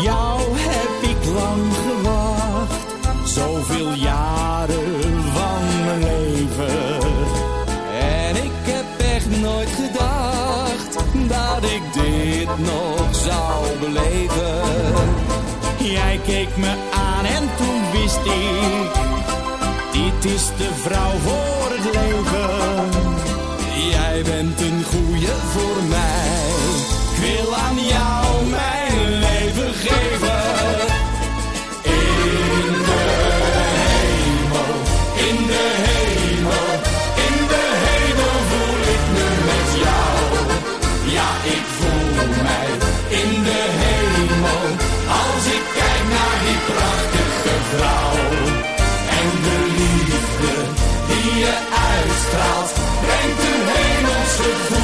jou heb ik lang gewacht. Zoveel jaren van mijn leven. En ik heb echt nooit gedacht dat ik dit nog zou beleven. Jij keek me aan en toen wist ik. Dit is de vrouw voor het leven. Jij bent een goeie voor mij. Ik wil aan jou ik voel mij in de hemel, als ik kijk naar die prachtige vrouw. En de liefde die je uitstraalt, brengt een hemelse gevoel.